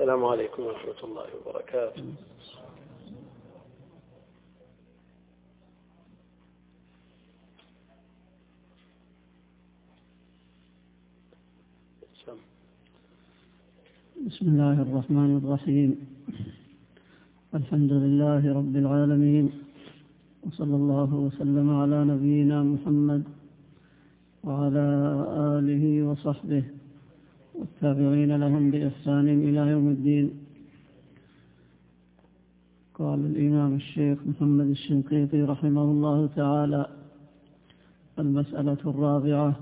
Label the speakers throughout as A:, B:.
A: السلام عليكم ورحمة الله وبركاته.
B: بسم الله الرحمن الرحيم. الحمد لله رب العالمين. وصلى الله وسلم على نبينا محمد وعلى آله وصحبه والتابعين لهم بإحسان إلى يوم الدين. قال الإمام الشيخ محمد الشنقيطي رحمه الله تعالى المسألة الرابعة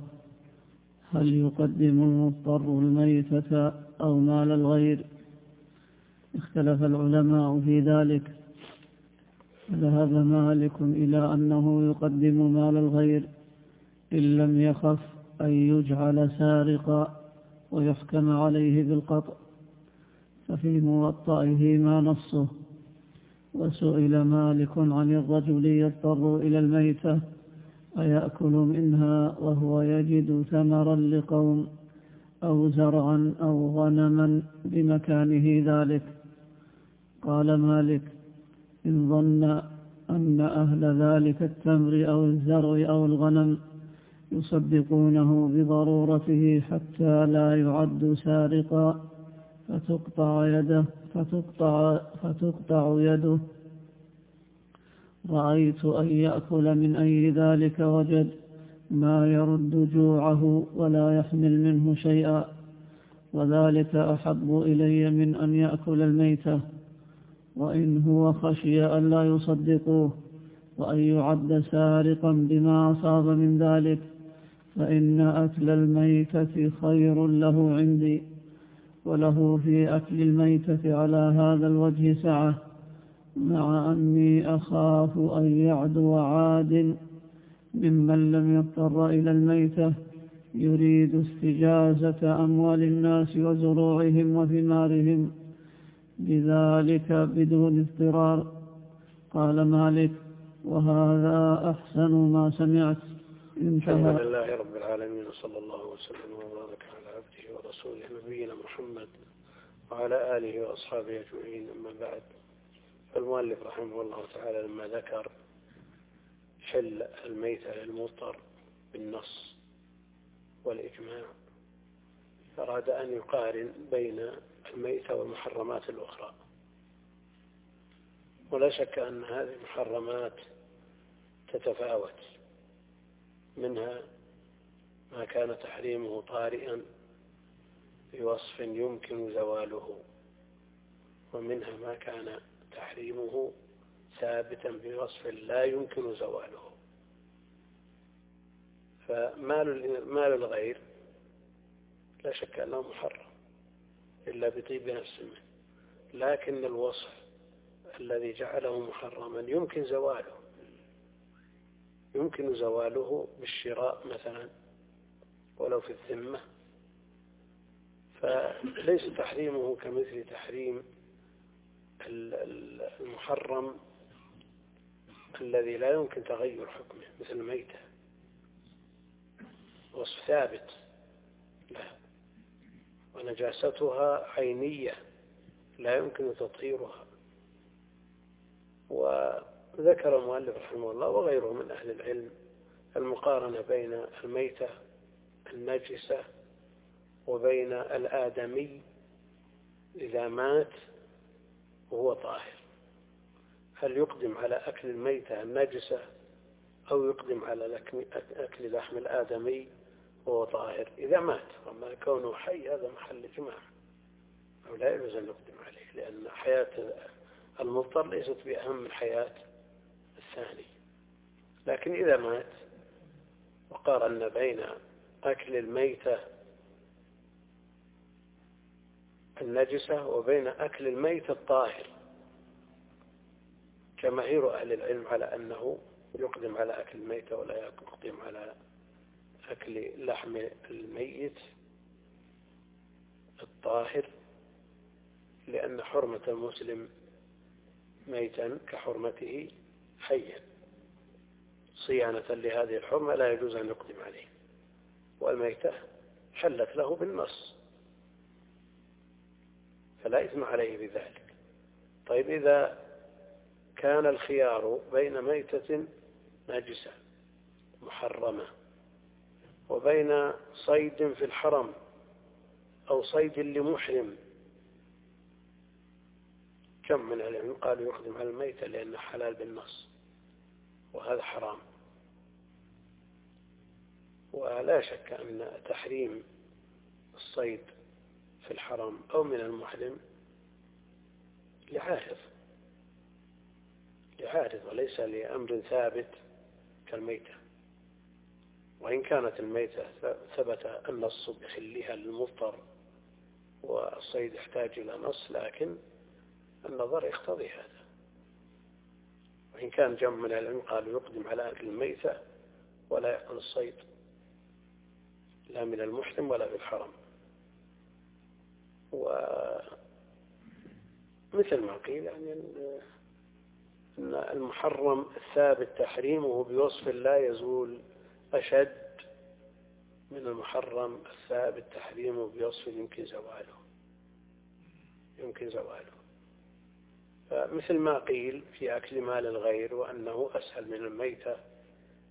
B: هل يقدم المضطر الميتة أو مال الغير؟ اختلف العلماء في ذلك. ذهب مالك إلى أنه يقدم مال الغير إن لم يخف أن يجعل سارقا. ويحكم عليه بالقطع ففي موطئه ما نصه وسئل مالك عن الرجل يضطر إلى الميتة أيأكل منها وهو يجد ثمرا لقوم أو زرعا أو غنما بمكانه ذلك؟ قال مالك إن ظن أن أهل ذلك التمر أو الزرع أو الغنم يصدقونه بضرورته حتى لا يعد سارقا. فتقطع يده فتقطع, فتقطع يده. رأيت أن يأكل من أي ذلك وجد ما يرد جوعه ولا يحمل منه شيئا. وذلك أحب إلي من أن يأكل الميتة وإن هو خشي أن لا يصدقوه وأن يعد سارقا بما أصاب من ذلك. فإن أكل الميتة خير له عندي وله في أكل الميتة على هذا الوجه سعة مع أني أخاف أن يعدو عاد ممن لم يضطر إلى الميتة يريد استجازة أموال الناس وزروعهم وثمارهم بذلك بدون اضطرار. قال مالك وهذا أحسن ما سمعت.
A: انتهى الحمد لله رب العالمين وصلى الله وسلم وبارك على عبده ورسوله نبينا محمد وعلى آله وأصحابه أجمعين. أما بعد فالمؤلف رحمه الله تعالى لما ذكر حل الميتة للمضطر بالنص والإجماع أراد أن يقارن بين الميتة والمحرمات الأخرى. ولا شك أن هذه المحرمات تتفاوت. منها ما كان تحريمه طارئا بوصف يمكن زواله ومنها ما كان تحريمه ثابتا بوصف لا يمكن زواله. فمال مال الغير لا شك أنه محرم إلا بطيب نفس منه لكن الوصف الذي جعله محرما يمكن زواله. يمكن زواله بالشراء مثلا ولو في الذمة. فليس تحريمه كمثل تحريم المحرم الذي لا يمكن تغير حكمه مثل الميتة وصف ثابت. لها ونجاستها عينية لا يمكن تطهيرها. وذكر المؤلف رحمه الله وغيره من أهل العلم المقارنة بين الميتة النجسة وبين الآدمي إذا مات وهو طاهر. هل يقدم على أكل الميتة النجسة أو يقدم على أكل لحم الآدمي وهو طاهر؟ إذا مات وما كونه حي هذا محل إجماع. أو لا يجوز أن يقدم عليه لأن حياة المضطر ليست بأهم من حياة الثاني. لكن إذا مات وقارن بين أكل الميتة النجسة وبين أكل الميت الطاهر جماهير أهل العلم على أنه يقدم على أكل الميتة ولا يقدم على أكل لحم الميت الطاهر لأن حرمة المسلم ميتا كحرمته حيا. صيانة لهذه الحرمة لا يجوز أن يقدم عليه. والميتة حلت له بالنص. فلا إثم عليه بذلك. طيب إذا كان الخيار بين ميتة نجسة محرمة وبين صيد في الحرم أو صيد لمحرم كم من العلم قالوا يقدم على الميتة لأنه حلال بالنص؟ وهذا حرام. ولا شك أن تحريم الصيد في الحرم أو من المحرم لعارض لعارض وليس لأمر ثابت كالميتة. وإن كانت الميتة ثبت النص بخلها للمضطر والصيد يحتاج إلى نص لكن النظر يقتضي هذا. وإن كان جمع من العلم قالوا يقدم على أكل الميتة ولا يأكل الصيد لا من المحرم ولا في الحرم ومثل ما قيل يعني أن المحرم الثابت تحريمه بوصف لا يزول أشد من المحرم الثابت تحريمه بوصف يمكن زواله. يمكن زواله. فمثل ما قيل في أكل مال الغير وأنه أسهل من الميتة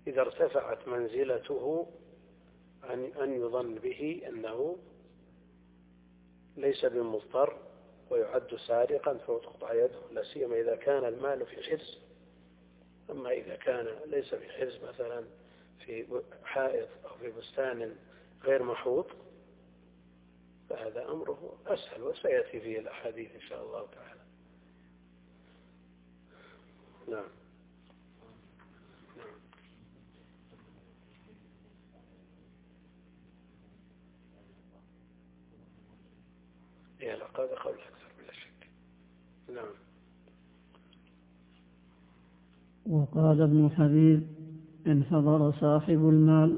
A: إذا ارتفعت منزلته عن أن يظن به أنه ليس بمضطر ويعد سارقا فتقطع يده لا سيما إذا كان المال في حرز أما إذا كان ليس في حرز مثلا في حائط أو في بستان غير محوط فهذا أمره أسهل وسيأتي فيه الأحاديث إن شاء الله تعالى. نعم. قول أكثر بلا شك. نعم.
B: وقال ابن حبيب إن حضر صاحب المال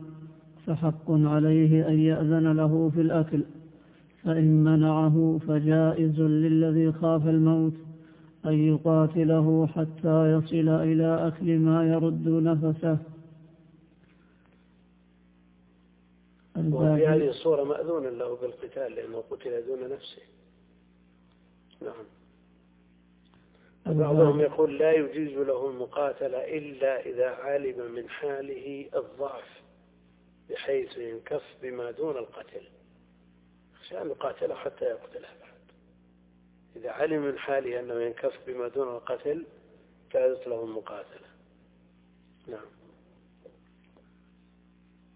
B: فحق عليه أن يأذن له في الأكل فإن منعه فجائز للذي خاف الموت. أن يقاتله حتى يصل إلى أكل ما يرد نفسه.
A: وفي هذه الصورة مأذون له بالقتال لأنه قتل دون نفسه. نعم. بعضهم يقول لا يجيز له المقاتلة إلا إذا علم من حاله الضعف بحيث ينكف بما دون القتل. عشان يقاتله حتى يقتله. إذا علم من حاله أنه ينكف بما دون القتل جازت له المقاتلة. نعم.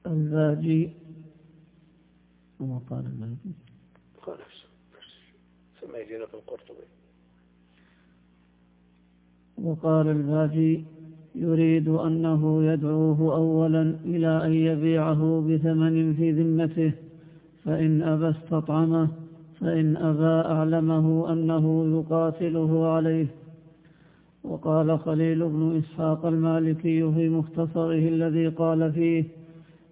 B: الباجي وما قال الباجي.
A: قال نفسه. ثم يجينا في القرطبي.
B: وقال الباجي يريد أنه يدعوه أولا إلى أن يبيعه بثمن في ذمته فإن أبى استطعمه فإن أبى أعلمه أنه يقاتله عليه. وقال خليل بن إسحاق المالكي في مختصره الذي قال فيه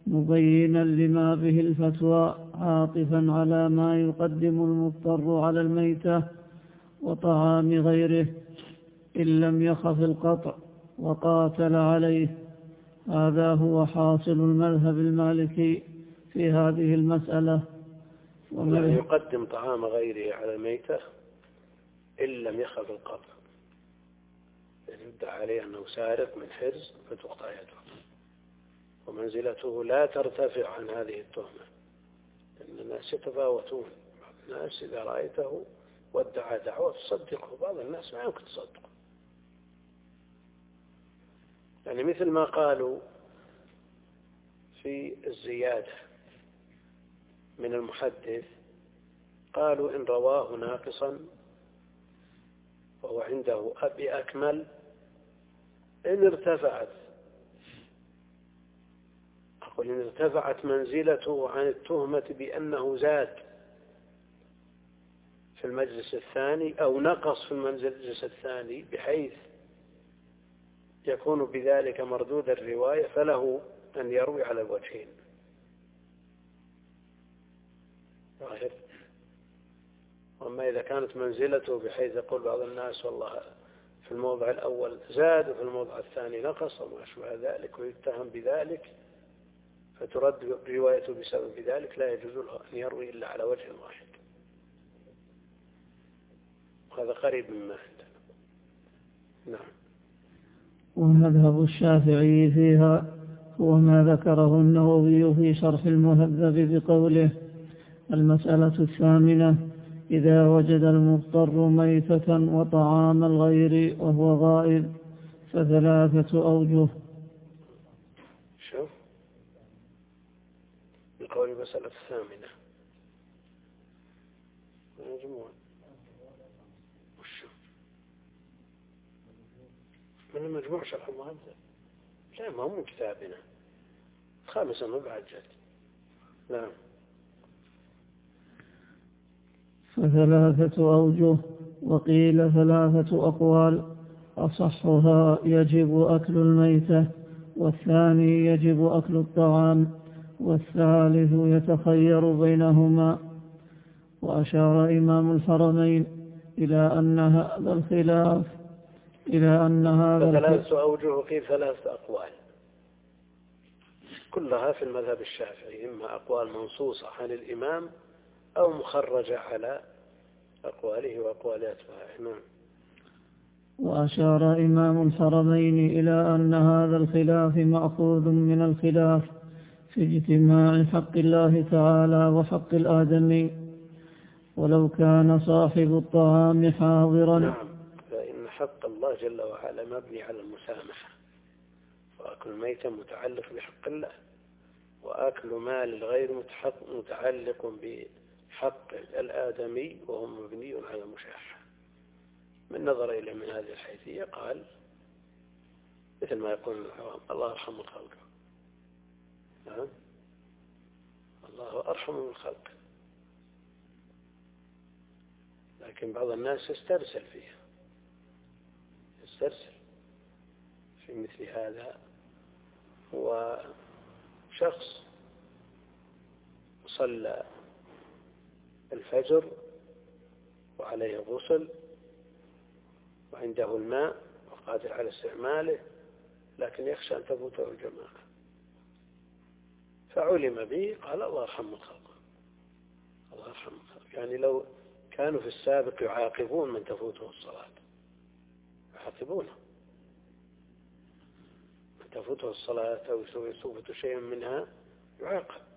B: مبينا لما به الفتوى عاطفا على ما يقدم المضطر على الميتة وطعام غيره إن لم يخف القطع وقاتل عليه. هذا هو حاصل المذهب المالكي في هذه المسألة.
A: ومن يقدم طعام غيره على الميتة إن لم يخف القطع يدعى عليه أنه سارق من حرز فتقطع يده. ومنزلته لا ترتفع عن هذه التهمة. لأن الناس يتفاوتون. بعض الناس إذا رأيته وادعى دعوة تصدقه. بعض الناس ما يمكن تصدقه. يعني مثل ما قالوا في الزيادة من المحدث قالوا إن رواه ناقصا وهو عنده أبي أكمل إن ارتفعت. أقول إن ارتفعت منزلته عن التهمة بأنه زاد في المجلس الثاني أو نقص في المجلس الثاني بحيث يكون بذلك مردود الرواية فله أن يروي على الوجهين ظاهر وأما إذا كانت منزلته بحيث يقول بعض الناس والله في الموضع الأول زاد وفي الموضع الثاني نقص وما أشبه ذلك ويتهم بذلك فترد روايته بسبب ذلك لا يجوز له أن يروي إلا على وجه واحد. هذا قريب مما عندنا. نعم.
B: ومذهب الشافعي فيها هو ما ذكره النووي في شرح المهذب بقوله المسألة الثامنة إذا وجد المضطر ميتة وطعام الغير وهو غائب فثلاثة أوجه.
A: شوف. بقول المسألة الثامنة. مجموع. من المجموع شرح المهذب لا ما هو من كتابنا. خامسا مبعد جد. نعم.
B: فثلاثة أوجه وقيل ثلاثة أقوال أصحها يجب أكل الميتة والثاني يجب أكل الطعام والثالث يتخير بينهما. وأشار إمام الحرمين إلى أن هذا الخلاف إلى أن هذا
A: ثلاث أوجه قيل ثلاث أقوال. كلها في المذهب الشافعي إما أقوال منصوصة عن الإمام أو مخرجة على أقواله وأقوال أتباعه نعم.
B: وأشار إمام الحرمين إلى أن هذا الخلاف مأخوذ من الخلاف في اجتماع حق الله تعالى وحق الآدمي ولو كان صاحب الطعام حاضرا.
A: نعم. فإن حق الله جل وعلا مبني على المسامحة. وأكل الميتة متعلق بحق الله وأكل مال الغير متعلق بحق الآدمي وهو مبني على المشاحة من نظر إلى من هذه الحيثية قال مثل ما يقول العوام الله يرحم الخلق. نعم. الله أرحم من الخلق. لكن بعض الناس يسترسل فيها. يسترسل في مثل هذا. وشخص صلى الفجر وعليه غسل وعنده الماء وقادر على استعماله لكن يخشى أن تفوته الجماعة. فعلم به قال الله يرحم الخلق الله يرحم الخلق يعني لو كانوا في السابق يعاقبون من تفوته الصلاة. يعاقبونه. من تفوته الصلاة أو يفوت شيء منها يعاقب.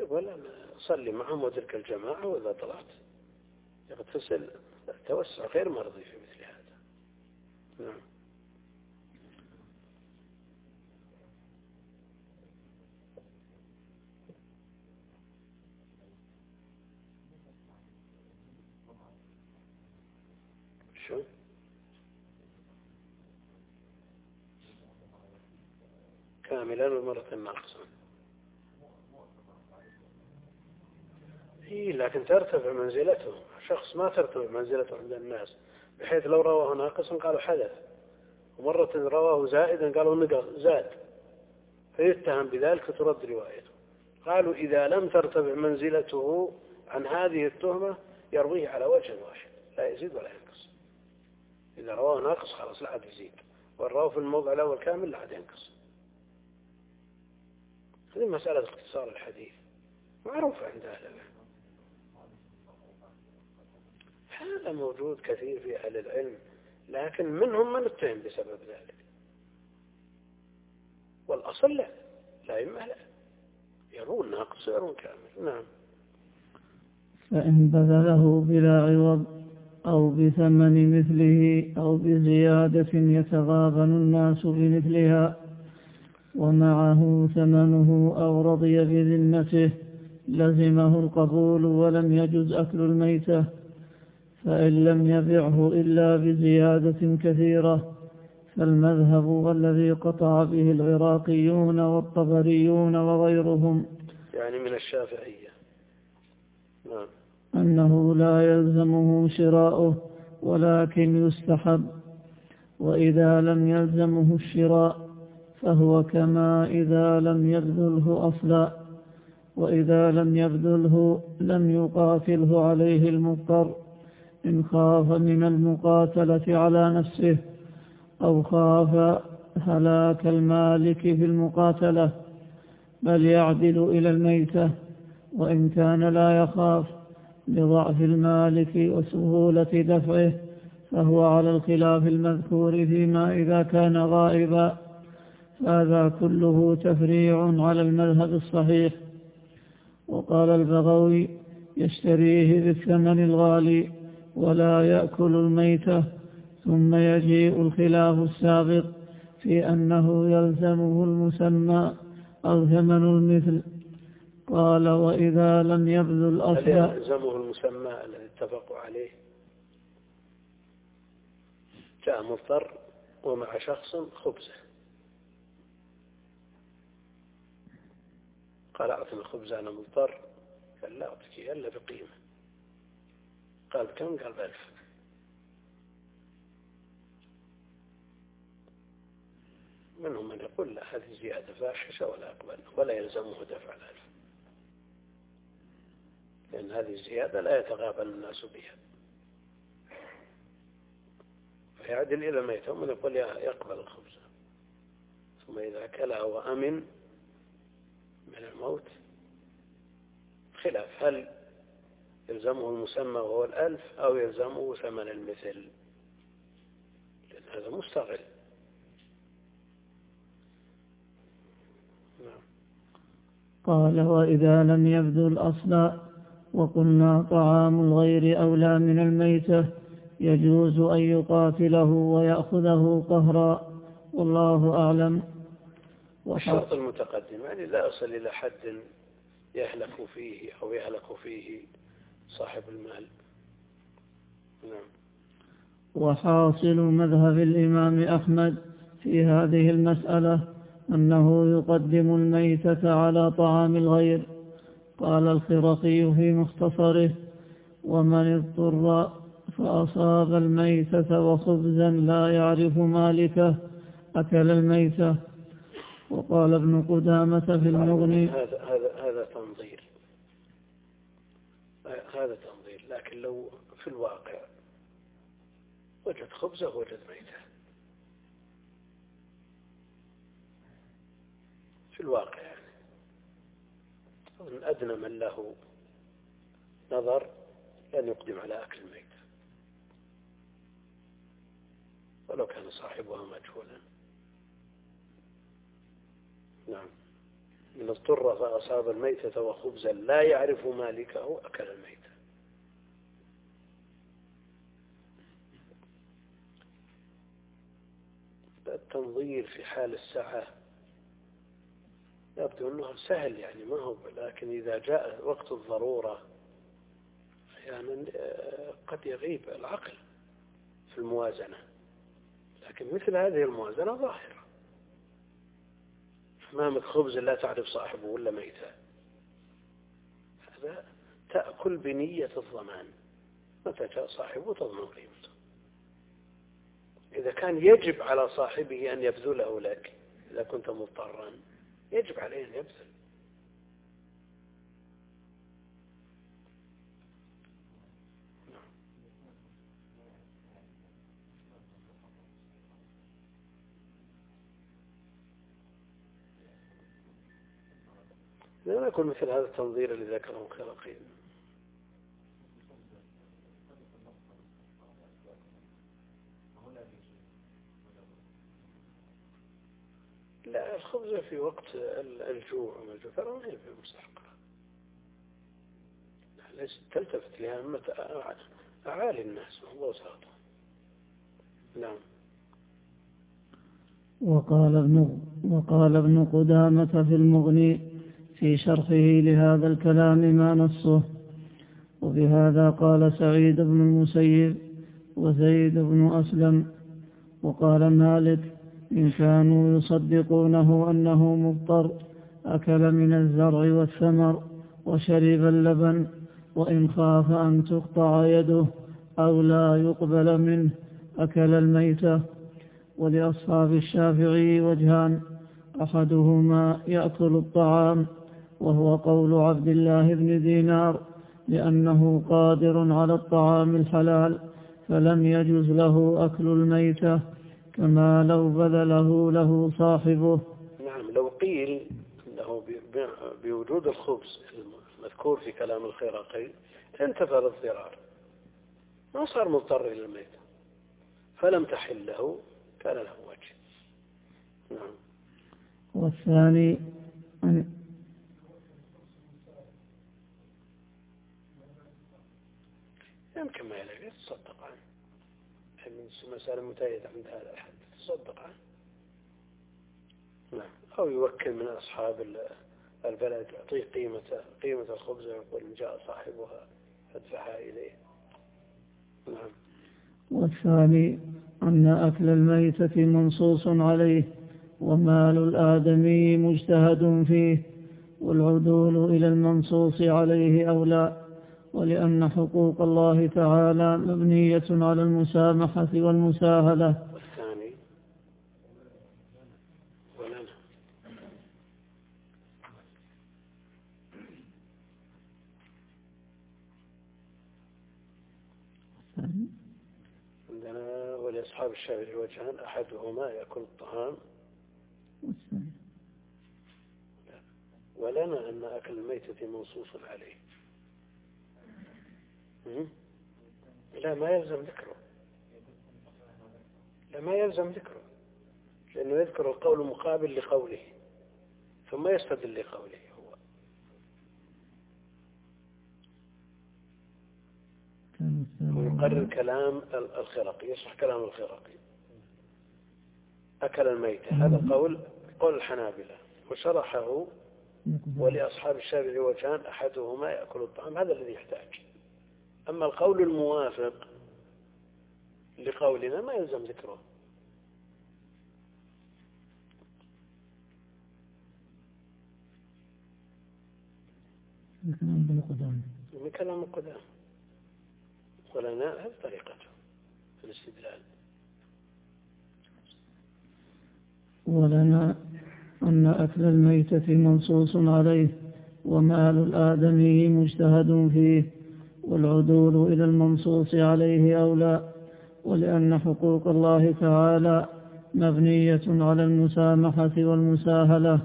A: يقول صلي معهم وترك الجماعة وإذا طلعت. يغتسل. توسع غير مرضي في مثل هذا. نعم. شو؟ كاملا ومرة ناقصا. إيه لكن ترتفع منزلته. شخص ما ترتفع منزلته عند الناس بحيث لو رواه ناقصا قالوا حدث. ومرة رواه زائدا قالوا نقص زاد. فيتهم بذلك فترد روايته. قالوا إذا لم ترتفع منزلته عن هذه التهمة يرويه على وجه واحد لا يزيد ولا ينقص. إذا رواه ناقص خلاص لا عاد يزيد. والرواه في الموضع الأول كامل لا عاد ينقص. هذه مسألة اختصار الحديث معروفة عند أهل العلم. هذا موجود كثير في أهل العلم لكن منهم من اتهم بسبب ذلك. والأصل لا لا إما لا. يرون ناقص يرون كامل. نعم.
B: فإن بذله بلا عوض أو بثمن مثله أو بزيادة يتغابن الناس بمثلها ومعه ثمنه أو رضي بذمته لزمه القبول ولم يجز أكل الميتة. فإن لم يبعه إلا بزيادة كثيرة فالمذهب والذي قطع به العراقيون والطبريون وغيرهم
A: يعني من الشافعية. نعم.
B: أنه لا يلزمه شراؤه ولكن يستحب وإذا لم يلزمه الشراء فهو كما إذا لم يبذله أصلا وإذا لم يبذله لم يقاتله عليه المضطر. إن خاف من المقاتلة على نفسه أو خاف هلاك المالك في المقاتلة بل يعدل إلى الميتة وإن كان لا يخاف لضعف المالك وسهولة دفعه فهو على الخلاف المذكور فيما إذا كان غائبا. هذا كله تفريع على المذهب الصحيح. وقال البغوي يشتريه بالثمن الغالي. ولا يأكل الميتة ثم يجيء الخلاف السابق في أنه يلزمه المسمى أو ثمن المثل. قال وإذا لم يبذل أصلا
A: هل يلزمه المسمى الذي اتفقوا عليه؟ جاء مضطر ومع شخص خبزة. قال أعطني خبز أنا مضطر. قال لا أعطيك إلا بقيمة. قال بكم قال بألف منهم من يقول لا هذه زيادة فاحشة ولا يقبل ولا يلزمه دفع الألف. لأن هذه الزيادة لا يتغابن الناس بها. فيعدل إلى الميت ومن يقول يقبل الخبز. ثم إذا أكلها وأمن من الموت خلاف. هل يلزمه المسمى وهو الألف أو يلزمه ثمن المثل. لأن هذا مستغل نعم.
B: قال وإذا لم يبدو الأصل وقلنا طعام الغير أولى من الميتة يجوز أن يقاتله ويأخذه قهرا. والله أعلم.
A: والشرط المتقدم يعني لا يصل إلى حد يهلك فيه أو يهلك فيه. صاحب المال. نعم.
B: وحاصل مذهب الإمام أحمد في هذه المسألة أنه يقدم الميتة على طعام الغير. قال الخرقي في مختصره ومن اضطر فأصاب الميتة وخبزا لا يعرف مالكه أكل الميتة. وقال ابن قدامة في المغني
A: هذا هذا هذا تنظير. هذا تنظير لكن لو في الواقع وجد خبزة وجد ميتة. في الواقع يعني. من أدنى من له نظر لن يقدم على أكل الميت ولو كان صاحبها مجهولا. نعم. من اضطر فأصاب الميتة وخبزا لا يعرف مالكه أكل الميتة. التنظير في حال السعة يبدو أنه سهل يعني ما هو لكن إذا جاء وقت الضرورة أحيانا آه، قد يغيب العقل في الموازنة. لكن مثل هذه الموازنة ظاهرة. أمامك خبز لا تعرف صاحبه ولا ميتة. هذا تأكل بنية الضمان. متى جاء صاحبه تضمن قيمته. إذا كان يجب على صاحبه أن يبذله لك إذا كنت مضطرا يجب عليه أن يبذل لا يكون مثل هذا التنظير الذي ذكره الخلقين لا الخبز في وقت الجوع وما الجوع هي في مستحقة ليس تلتفت لها أمة أعالي الناس الله ساطع نعم.
B: وقال ابن وقال ابن قدامة في المغني في شرحه لهذا الكلام ما نصه. وبهذا قال سعيد بن المسيب وزيد بن أسلم. وقال مالك إن كانوا يصدقونه أنه مضطر أكل من الزرع والثمر وشرب اللبن وإن خاف أن تقطع يده أو لا يقبل منه أكل الميتة ولأصحاب الشافعي وجهان أحدهما يأكل الطعام وهو قول عبد الله بن دينار لأنه قادر على الطعام الحلال فلم يجز له أكل الميتة كما لو بذله له صاحبه.
A: نعم لو قيل أنه بوجود الخبز المذكور في كلام الخيرقي انتفى الاضطرار ما صار مضطر إلى الميتة فلم تحل له كان له وجه. نعم.
B: والثاني أن
A: يمكن ما يلاقي تصدق. عنه من مسألة متأيدة عند هذا الحد. تصدق. عنه نعم. أو يوكل من أصحاب البلد يعطيه قيمة قيمة الخبز ويقول إن جاء صاحبها فادفعها إليه. نعم.
B: والثاني أن أكل الميتة منصوص عليه ومال الآدمي مجتهد فيه والعدول إلى المنصوص عليه أولى ولأن حقوق الله تعالى مبنية على المسامحة والمساهلة.
A: والثاني ولنا. عندنا ولأصحاب الشافعي وجهان أحدهما يأكل الطعام. ولنا أن أكل الميتة منصوص عليه. لا ما يلزم ذكره. لا ما يلزم ذكره لأنه يذكر القول مقابل لقوله ثم يستدل لقوله هو. ويقرر كلام الخرقي يصح كلام الخرقي أكل الميتة هذا قول قول الحنابلة. وشرحه ولأصحاب الشافعي وجهان أحدهما يأكل الطعام هذا الذي يحتاج. أما القول الموافق لقولنا ما يلزم ذكره.
B: من كلام القدام.
A: من كلام ولنا هذه طريقته في الاستدلال.
B: ولنا أن أكل الميتة منصوص عليه ومال الآدمي مجتهد فيه. والعدول إلى المنصوص عليه أولى ولأن حقوق الله تعالى مبنية على المسامحة والمساهلة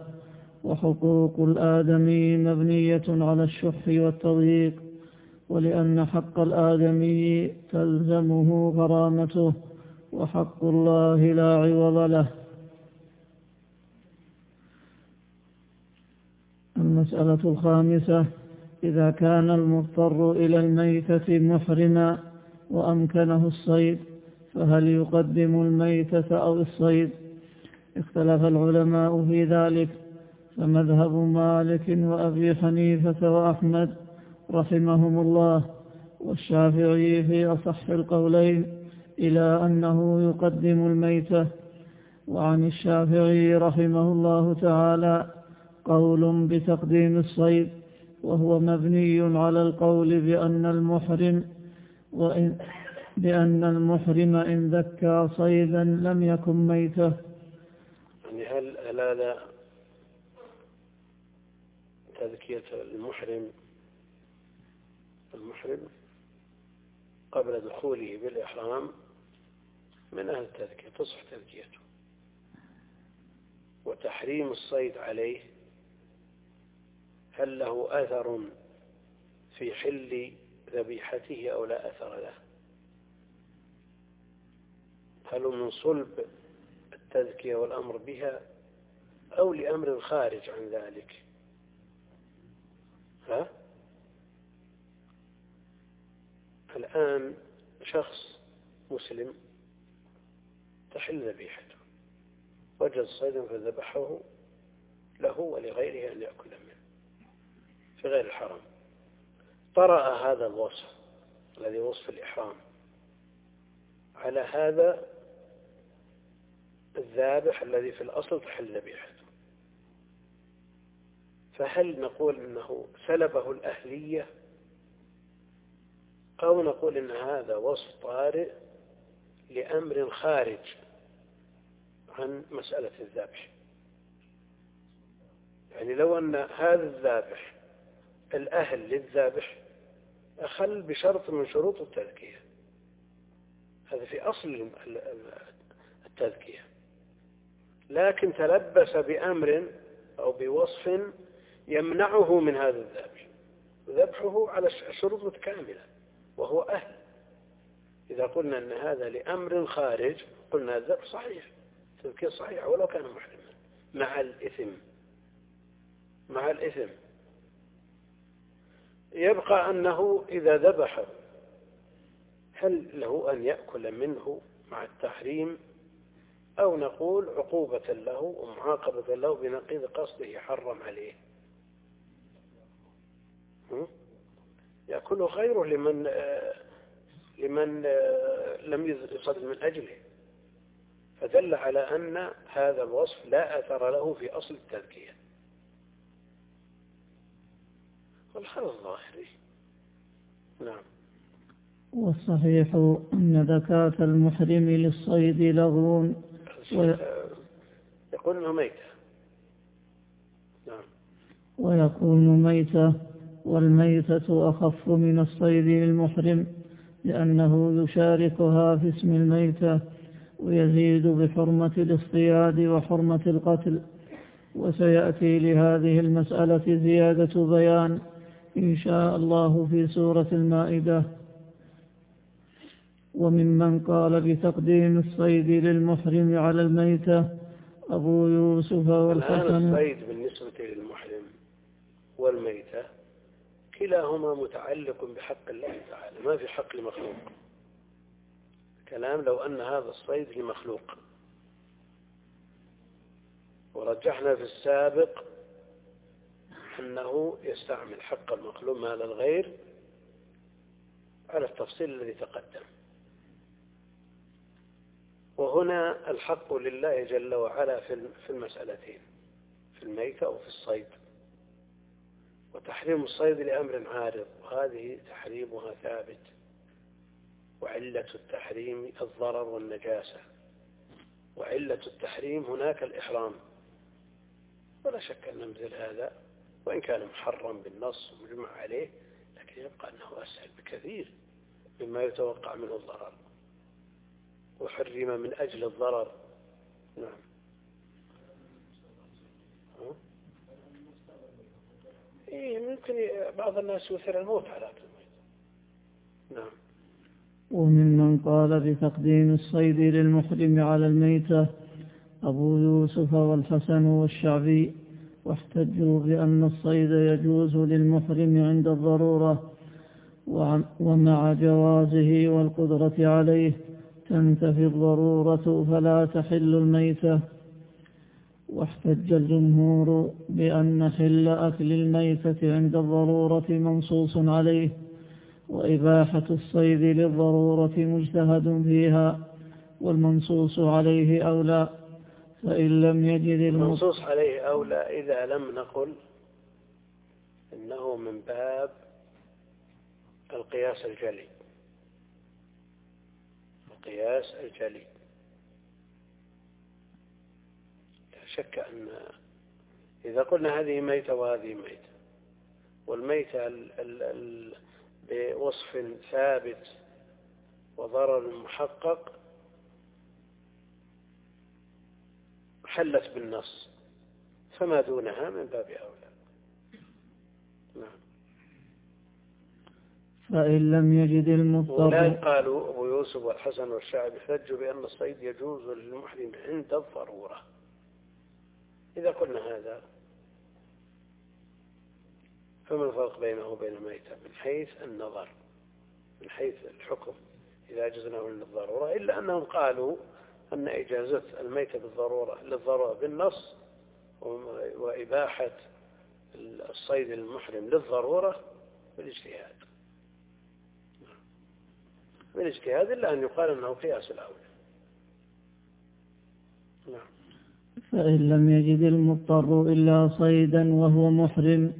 B: وحقوق الآدمي مبنية على الشح والتضييق ولأن حق الآدمي تلزمه غرامته وحق الله لا عوض له. المسألة الخامسة إذا كان المضطر إلى الميتة محرما وأمكنه الصيد فهل يقدم الميتة أو الصيد؟ اختلف العلماء في ذلك فمذهب مالك وأبي حنيفة وأحمد رحمهم الله والشافعي في أصح القولين إلى أنه يقدم الميتة. وعن الشافعي رحمه الله تعالى قول بتقديم الصيد وهو مبني على القول بأن المحرم وإن بأن المحرم إن ذكى صيدا لم يكن ميته
A: يعني هل, هل هذا تذكية المحرم المحرم قبل دخوله بالإحرام من أهل التذكية؟ تصح تذكيته. وتحريم الصيد عليه هل له أثر في حل ذبيحته أو لا أثر له؟ هل من صلب التذكية والأمر بها أو لأمر خارج عن ذلك؟ ها؟ الآن شخص مسلم تحل ذبيحته وجد صيدا فذبحه له ولغيره أن يأكل منه. في غير الحرم طرأ هذا الوصف الذي وصف الإحرام على هذا الذابح الذي في الأصل تحل ذبيحته. فهل نقول أنه سلبه الأهلية أو نقول أن هذا وصف طارئ لأمر خارج عن مسألة الذبح يعني لو أن هذا الذابح الأهل للذابح أخل بشرط من شروط التذكية. هذا في أصل التذكية. لكن تلبس بأمر أو بوصف يمنعه من هذا الذابح ذبحه على شروط متكاملة وهو أهل. إذا قلنا أن هذا لأمر خارج قلنا الذبح صحيح تذكير صحيح ولو كان محرما. مع الإثم. مع الإثم. يبقى أنه إذا ذبح هل له أن يأكل منه مع التحريم؟ أو نقول عقوبة له ومعاقبة له بنقيض قصده حرم عليه. يأكله خيره لمن لمن لم يصد من أجله. فدل على أن هذا الوصف لا أثر له في أصل التذكية. والحال الظاهري. نعم.
B: والصحيح أن ذكاة المحرم للصيد لغو
A: و... يقول أنه ميتة نعم.
B: ويكون ميتة والميتة أخف من الصيد للمحرم لأنه يشاركها في اسم الميتة ويزيد بحرمة الاصطياد وحرمة القتل. وسيأتي لهذه المسألة زيادة بيان إن شاء الله في سورة المائدة. وممن قال بتقديم الصيد للمحرم على الميتة أبو يوسف والحسن.
A: الصيد بالنسبة للمحرم والميتة كلاهما متعلق بحق الله تعالى ما في حق لمخلوق. كلام لو أن هذا الصيد لمخلوق. ورجحنا في السابق أنه يستعمل حق المخلوق مال الغير على التفصيل الذي تقدم. وهنا الحق لله جل وعلا في المسألتين في الميتة وفي الصيد. وتحريم الصيد لأمر عارض وهذه تحريمها ثابت. وعلة التحريم الضرر والنجاسة. وعلة التحريم هناك الإحرام. ولا شك أن مثل هذا وإن كان محرم بالنص ومجمع عليه لكن يبقى أنه أسهل بكثير مما يتوقع منه الضرر. وحرم من أجل الضرر. نعم. إيه ممكن بعض الناس يثير الموت على الميت نعم.
B: وممن قال بتقديم الصيد للمحرم على الميتة أبو يوسف والحسن والشعبي. واحتجوا بأن الصيد يجوز للمحرم عند الضرورة ومع جوازه والقدرة عليه تنتفي الضرورة فلا تحل الميتة واحتج الجمهور بأن حل أكل الميتة عند الضرورة منصوص عليه وإباحة الصيد للضرورة مجتهد فيها والمنصوص عليه أولى. فإن لم يجد
A: المنصوص عليه أولى إذا لم نقل إنه من باب القياس الجلي. القياس الجلي. شك أن إذا قلنا هذه ميتة وهذه ميتة والميتة بوصف ثابت وضرر محقق حلت بالنص فما دونها من باب أولى. نعم.
B: فإن لم يجد المضطر
A: ولا قالوا أبو يوسف والحسن والشعب احتجوا بأن الصيد يجوز للمحرم عند الضرورة. إذا قلنا هذا فما الفرق بينه وبين الميتة من حيث النظر من حيث الحكم إذا أجزناه من الضرورة إلا أنهم قالوا أن إجازة الميتة بالضرورة للضرورة بالنص وإباحة الصيد المحرم للضرورة بالاجتهاد. بالاجتهاد إلا أن يقال أنه قياس الأولى نعم.
B: فإن لم يجد المضطر إلا صيدا وهو محرم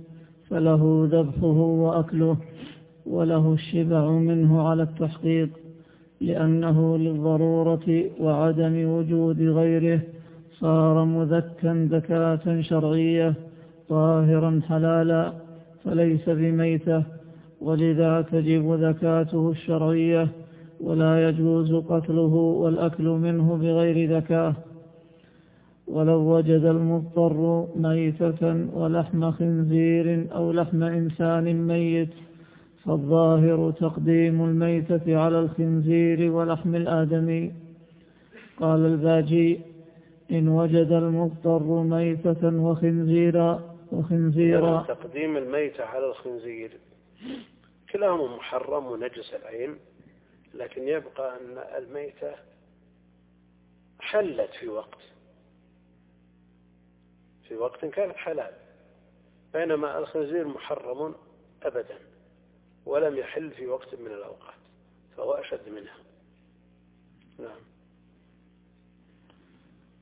B: فله ذبحه وأكله وله الشبع منه على التحقيق. لأنه للضرورة وعدم وجود غيره صار مذكا ذكاة شرعية طاهرا حلالا فليس بميتة. ولذا تجب ذكاته الشرعية ولا يجوز قتله والأكل منه بغير ذكاه ولو وجد المضطر ميتة ولحم خنزير أو لحم إنسان ميت فالظاهر تقديم الميتة على الخنزير ولحم الآدمي قال الباجي إن وجد المضطر ميتة وخنزيرا وخنزيرا.
A: تقديم الميتة على الخنزير كلاهما محرم ونجس العين لكن يبقى أن الميتة حلت في وقت. في وقت كانت حلال بينما الخنزير محرم أبدا. ولم يحل في وقت من الأوقات فهو أشد منها. نعم.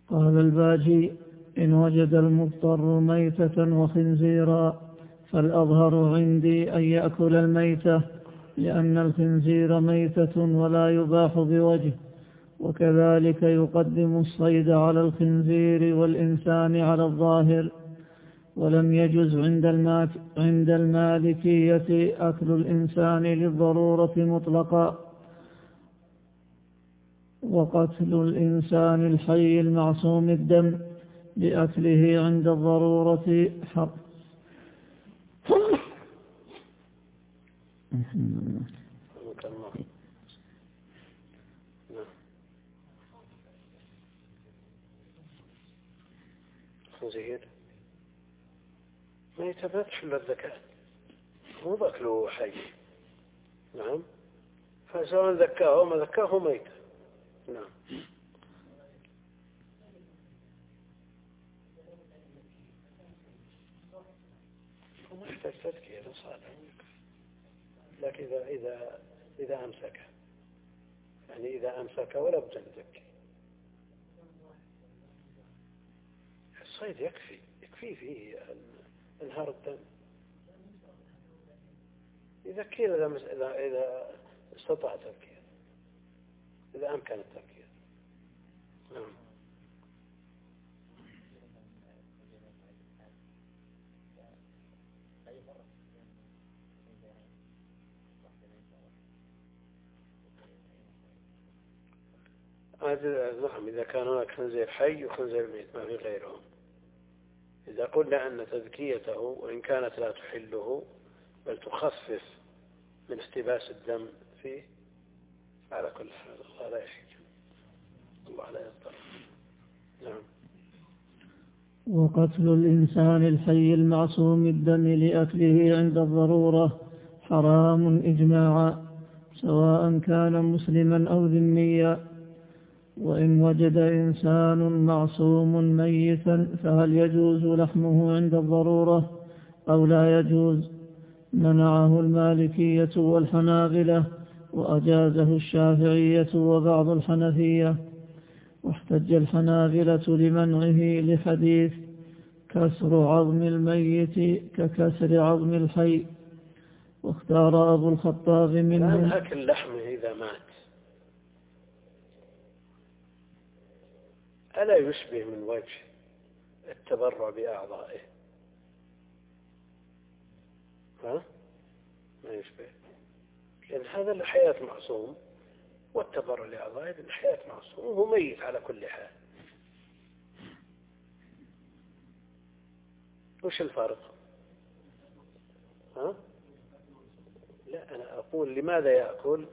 B: قال الباجي إن وجد المضطر ميتة وخنزيرا فالأظهر عندي أن يأكل الميتة لأن الخنزير ميتة ولا يباح بوجه وكذلك يقدم الصيد على الخنزير والإنسان على الظاهر. ولم يجز عند عند المالكية أكل الإنسان للضرورة مطلقا. وقتل الإنسان الحي المعصوم الدم لأكله عند الضرورة حق
A: خنزير. ما إلا الزكاة مو باكله حي. نعم. فسواء ذكاه أو ما ذكاه ميت. نعم. وما يحتاج تذكية صالح لكن إذا إذا إذا أمسك. يعني إذا أمسك ولا بد أن يزكي الصيد يكفي. يكفي فيه انهار الدم يذكي إذا إذا إذا استطاع تذكير إذا أمكن التذكير نعم. نعم إذا كان هناك خنزير حي وخنزير ميت ما في غيرهم. إذا قلنا أن تذكيته وإن كانت لا تحله بل تخفف من احتباس الدم فيه على كل حال الله لا يحكم الله لا يضطر نعم.
B: وقتل الإنسان الحي المعصوم الدم لأكله عند الضرورة حرام إجماعا سواء كان مسلما أو ذميا. وإن وجد إنسان معصوم ميتا فهل يجوز لحمه عند الضرورة أو لا يجوز؟ منعه المالكية والحنابلة وأجازه الشافعية وبعض الحنفية. واحتج الحنابلة لمنعه لحديث كسر عظم الميت ككسر عظم الحي. واختار أبو الخطاب منه.
A: أكل لحمه إذا مات. ألا يشبه من وجه التبرع بأعضائه؟ ها؟ ما يشبه. لأن هذا الحياة معصوم والتبرع لأعضائه الحياة معصوم وهو ميت على كل حال. وش الفرق؟ ها؟ لا أنا أقول لماذا يأكل؟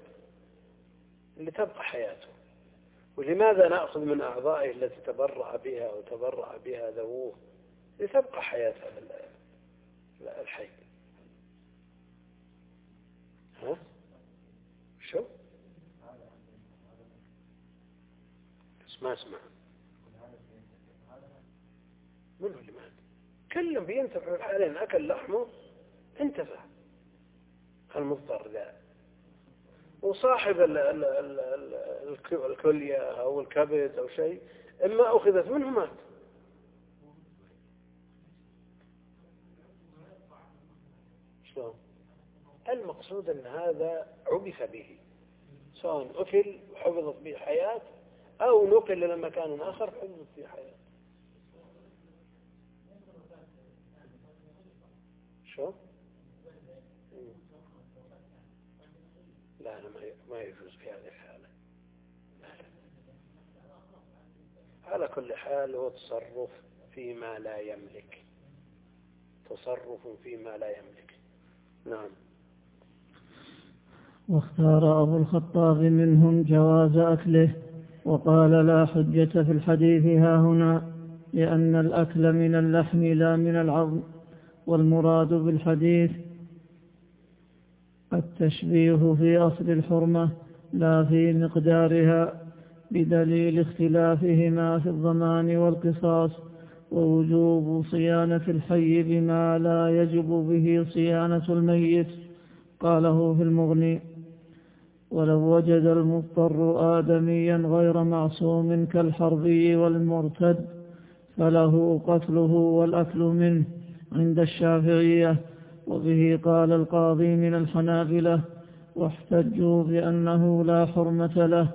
A: لتبقى حياته. ولماذا نأخذ من أعضائه التي تبرع بها وتبرع بها ذووه لتبقى حياة هذا الحي؟ ها؟ شو؟ اسمع اسمع. منه اللي مات؟ كلهم بينتفع الحالين أكل لحمه انتفع. المضطر ذا. وصاحب الكلية أو الكبد أو شيء إما أخذت منه مات. شلون؟ المقصود أن هذا عبث به. سواء أكل وحفظت به حياة أو نقل إلى مكان آخر حفظت به حياة. شو؟ لا أنا ما يجوز في هذه الحالة. على كل حال هو تصرف فيما لا يملك. تصرف فيما لا يملك. نعم.
B: واختار أبو الخطاب منهم جواز أكله وقال لا حجة في الحديث ها هنا لأن الأكل من اللحم لا من العظم والمراد بالحديث التشبيه في أصل الحرمة لا في مقدارها بدليل اختلافهما في الضمان والقصاص ووجوب صيانة الحي بما لا يجب به صيانة الميت قاله في المغني. ولو وجد المضطر آدميا غير معصوم كالحربي والمرتد فله قتله والأكل منه عند الشافعية وبه قال القاضي من الحنابلة واحتجوا بأنه لا حرمة له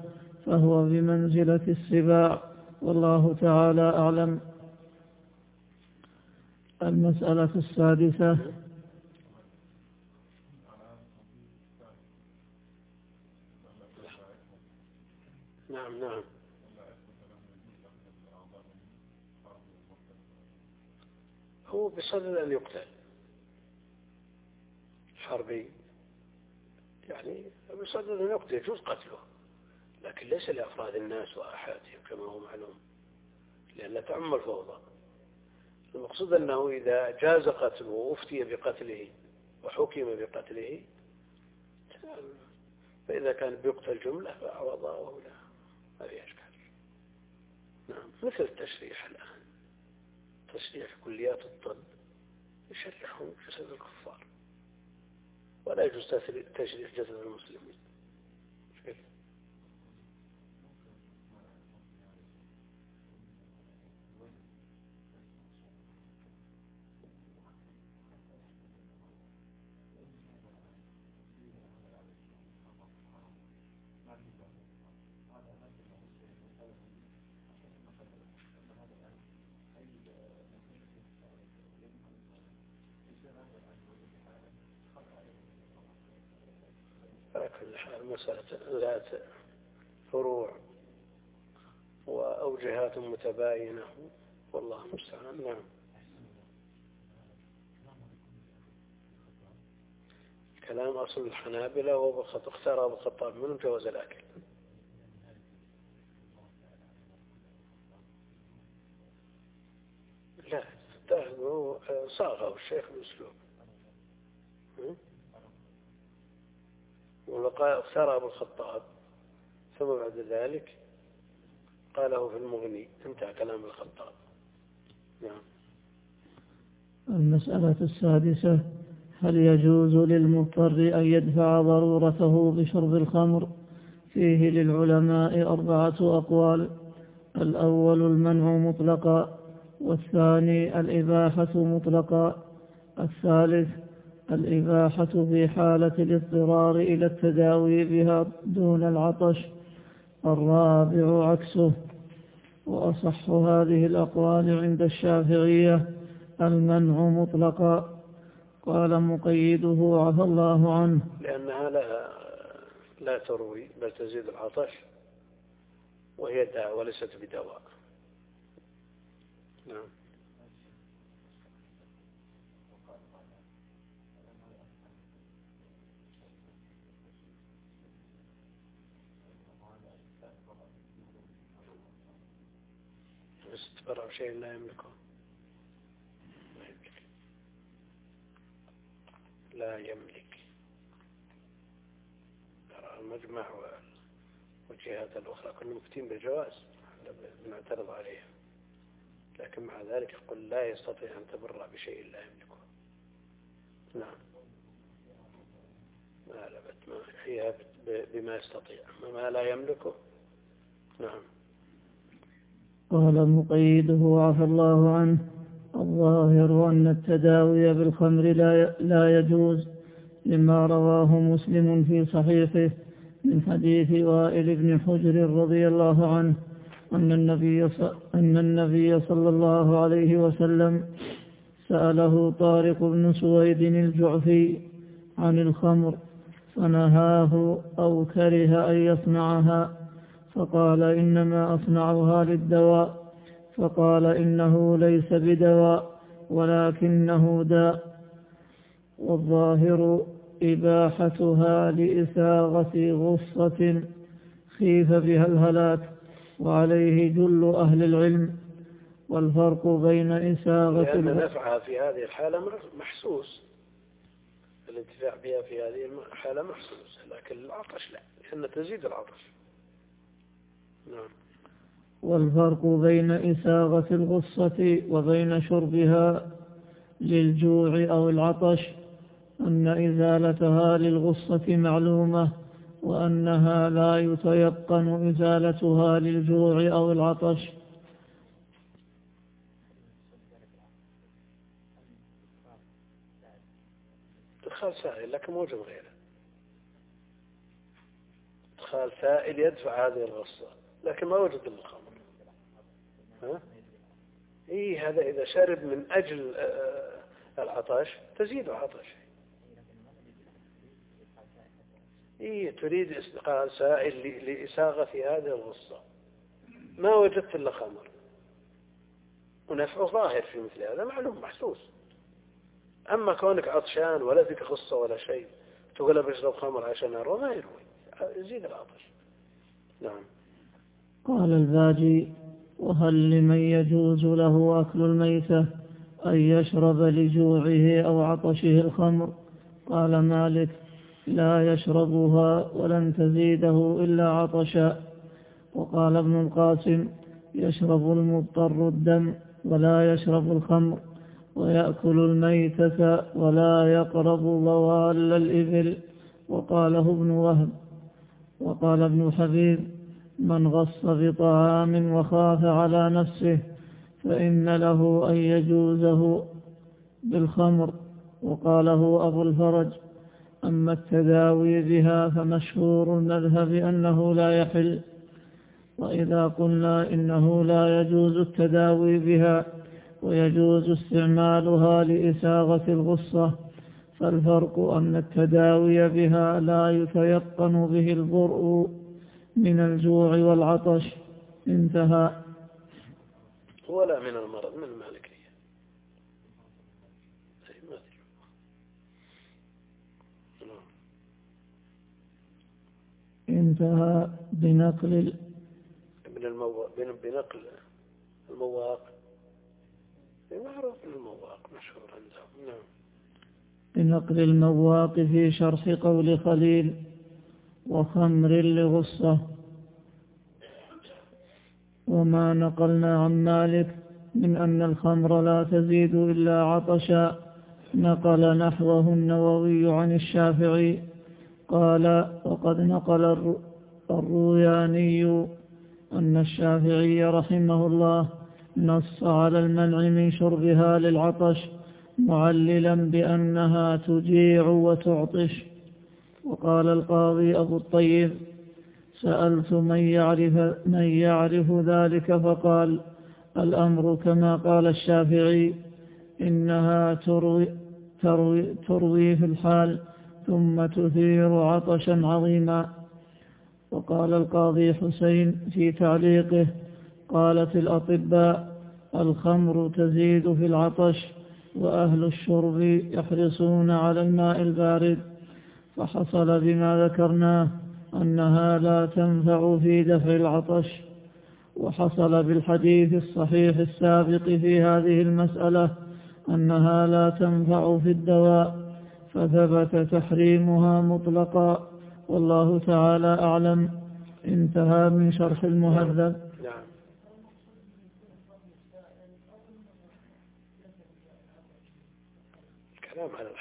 B: فهو بمنزلة السباع. والله تعالى أعلم. المسألة السادسة.
A: نعم نعم. هو بصدد أن يقتل. حربي يعني بصدد يقتل يجوز قتله لكن ليس لأفراد الناس وأحادهم كما هو معلوم لأن تعم الفوضى المقصود أنه إذا جاز قتله وأفتي بقتله وحكم بقتله فإذا كان بيقتل جملة فأعوض أو لا ما في أشكال. نعم مثل التشريح الآن. تشريح كليات الطب يشرحون جسد الكفار. ولا يجوز تشريح جسد المسلمين. مسألة ذات فروع وأوجهات متباينة. والله المستعان. نعم. كلام أصل الحنابلة واختار أبو الخطاب منهم جواز الأكل. لا صاغه الشيخ الأسلوب اختار أبو الخطاب. ثم بعد ذلك قاله في المغني انتهى كلام الخطاب. نعم.
B: المسألة السادسة هل يجوز للمضطر أن يدفع ضرورته بشرب الخمر؟ فيه للعلماء أربعة أقوال. الأول المنع مطلقا والثاني الإباحة مطلقا. الثالث الإباحة في حالة الاضطرار إلى التداوي بها دون العطش. الرابع عكسه. وأصح هذه الأقوال عند الشافعية. المنع مطلقا. قال مقيده عفى الله عنه.
A: لأنها لا لا تروي بل تزيد العطش. وهي داء وليست بدواء. نعم. يستبرع شيء لا يملكه. لا يملك. لا يملك ترى المجمع والجهات الأخرى كلهم مفتين بالجواز بنعترض عليها. لكن مع ذلك يقول لا يستطيع أن تبرع بشيء لا يملكه. نعم. ما لبت ما فيها بما يستطيع. ما لا يملكه نعم.
B: قال مقيده عفى الله عنه الظاهر أن التداوي بالخمر لا لا يجوز لما رواه مسلم في صحيحه من حديث وائل بن حجر رضي الله عنه أن النبي أن النبي صلى الله عليه وسلم سأله طارق بن سويد الجعفي عن الخمر فنهاه أو كره أن يصنعها. فقال إنما أصنعها للدواء. فقال إنه ليس بدواء ولكنه داء. والظاهر إباحتها لإساغة غصة خيف بها الهلاك وعليه جل أهل العلم. والفرق بين إساغة
A: لأن نفعها في هذه الحالة محسوس. الانتفاع بها في هذه الحالة محسوس لكن العطش لا لأن تزيد العطش.
B: والفرق بين إساغة الغصة وبين شربها للجوع أو العطش أن إزالتها للغصة معلومة وأنها لا يتيقن إزالتها للجوع أو العطش.
A: إدخال سائل لكن موجود غيره. إدخال سائل يدفع هذه الغصة. لكن ما وجد إلا الخمر ها؟ إيه هذا إذا شرب من أجل آه، العطش تزيد العطش. إيه تريد استقال سائل لإساغة هذه الغصة. ما وجدت إلا خمر ونفعه ظاهر في مثل هذا معلوم محسوس. أما كونك عطشان ولا فيك غصة ولا شيء تقول بشرب خمر عشان أروى ما يروي. يزيد العطش. نعم.
B: قال الباجي وهل لمن يجوز له أكل الميتة أن يشرب لجوعه أو عطشه الخمر؟ قال مالك لا يشربها ولن تزيده إلا عطشا. وقال ابن القاسم يشرب المضطر الدم ولا يشرب الخمر ويأكل الميتة ولا يقرب ضوال الإبل. وقاله ابن وهب وقال ابن حبيب من غص بطعام وخاف على نفسه فإن له أن يجوزه بالخمر. وقاله أبو الفرج أما التداوي بها فمشهور المذهب أنه لا يحل. وإذا قلنا إنه لا يجوز التداوي بها ويجوز استعمالها لإساغة الغصة فالفرق أن التداوي بها لا يتيقن به البرء. من الجوع والعطش. انتهى.
A: ولا من المرض من المالكية
B: انتهى بنقل
A: ابن المو... بنقل المواق. معروف المواق مشهور عندهم. نعم.
B: بنقل المواق في شرح قول خليل. وخمر لغصة. وما نقلنا عن مالك من أن الخمر لا تزيد إلا عطشا. نقل نحوه النووي عن الشافعي. قال وقد نقل الروياني أن الشافعي رحمه الله نص على المنع من شربها للعطش معللا بأنها تجيع وتعطش. وقال القاضي أبو الطيب سألت من يعرف, من يعرف ذلك؟ فقال الأمر كما قال الشافعي إنها تروي, تروي, تروي في الحال ثم تثير عطشا عظيما. وقال القاضي حسين في تعليقه قالت الأطباء الخمر تزيد في العطش وأهل الشرب يحرصون على الماء البارد. فحصل بما ذكرناه أنها لا تنفع في دفع العطش وحصل بالحديث الصحيح السابق في هذه المسألة أنها لا تنفع في الدواء فثبت تحريمها مطلقا. والله تعالى أعلم. انتهى من شرح المهذب.
A: نعم. الكلام على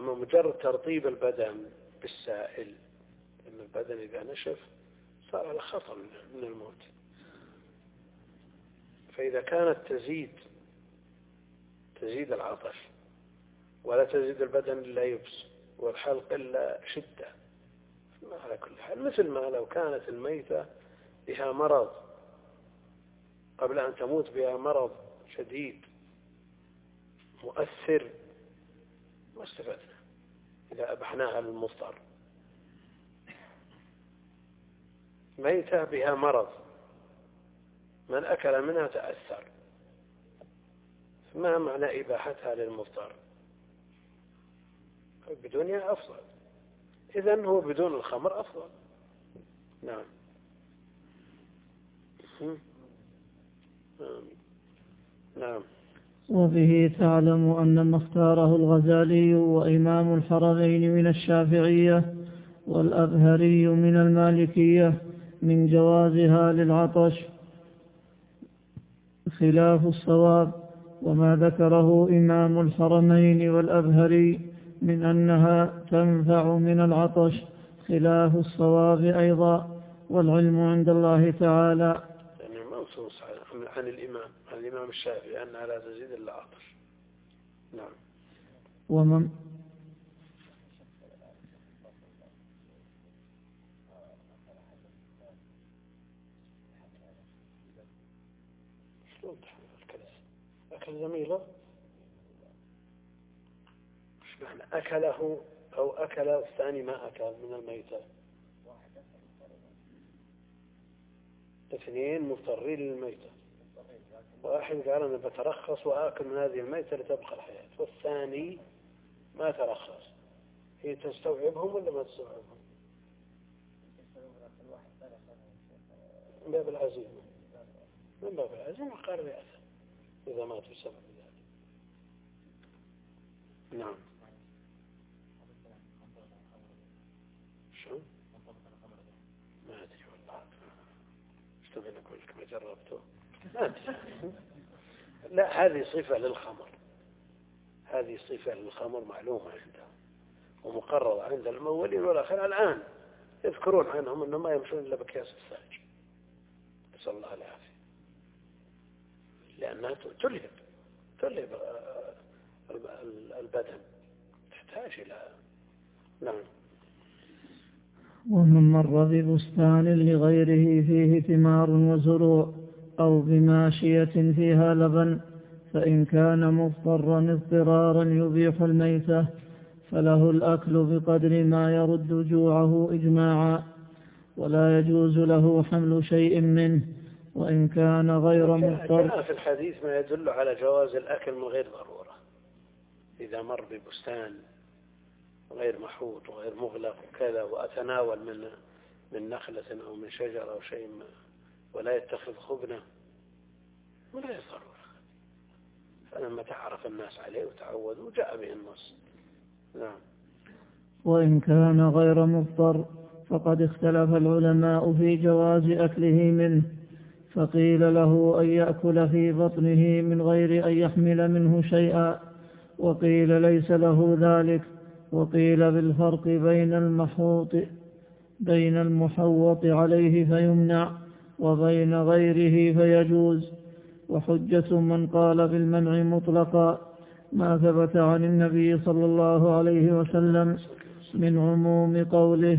A: أما مجرد ترطيب البدن بالسائل أن البدن إذا نشف صار على خطر من الموت. فإذا كانت تزيد تزيد العطش ولا تزيد البدن إلا يبس والحلق إلا شدة. على كل حال مثل ما لو كانت الميتة بها مرض قبل أن تموت بها مرض شديد مؤثر ما استفدنا إذا أبحناها للمضطر. ميتة بها مرض. من أكل منها تأثر. ما معنى إباحتها للمضطر؟ بدونها أفضل. إذا هو بدون الخمر أفضل. نعم. نعم.
B: وبه تعلم أن ما اختاره الغزالي وإمام الحرمين من الشافعية والأبهري من المالكية من جوازها للعطش خلاف الصواب وما ذكره إمام الحرمين والأبهري من أنها تنفع من العطش خلاف الصواب أيضا والعلم عند الله تعالى.
A: يعني منصوص عن الإمام. الإمام الشافعي أنها لا تزيد إلا عطش نعم.
B: ومن
A: أكل زميله؟ مش معنى أكله أو أكل الثاني ما أكل من الميتة. اثنين مضطرين للميتة. واحد قال أنا بترخص وآكل من هذه الميتة لتبقى الحياة. والثاني ما ترخص. هي تستوعبهم ولا ما تستوعبهم؟ من باب العزيمة. من باب العزيمة قال بأثم إذا مات بسبب ذلك. نعم. شو ما أدري والله. اشتغل لك ما جربته. لا هذه صفة للخمر. هذه صفة للخمر معلومة عندهم ومقررة عند المولين والآخر الآن يذكرون عنهم أنهم ما يمشون إلا بكياس الثلج. نسأل الله العافية. لأنها تلهب تلهب البدن. تحتاج إلى نعم.
B: ومن مر ببستان لغيره فيه ثمار وزروع. أو بماشية فيها لبن فإن كان مضطرا اضطرارا يبيح الميتة فله الأكل بقدر ما يرد جوعه إجماعا. ولا يجوز له حمل شيء منه وإن كان غير مضطر
A: جاء في الحديث ما يدل على جواز الأكل من غير ضرورة إذا مر ببستان غير محوط وغير مغلق وكذا وأتناول من من نخلة أو من شجرة أو شيء ما. ولا يتخذ خبنة غير ضرورة فلما تعرف الناس عليه وتعودوا جاء به النص. نعم.
B: وإن كان غير مضطر فقد اختلف العلماء في جواز أكله منه فقيل له أن يأكل في بطنه من غير أن يحمل منه شيئا وقيل ليس له ذلك وقيل بالفرق بين المحوط بين المحوط عليه فيمنع. وبين غيره فيجوز. وحجة من قال بالمنع مطلقا ما ثبت عن النبي صلى الله عليه وسلم من عموم قوله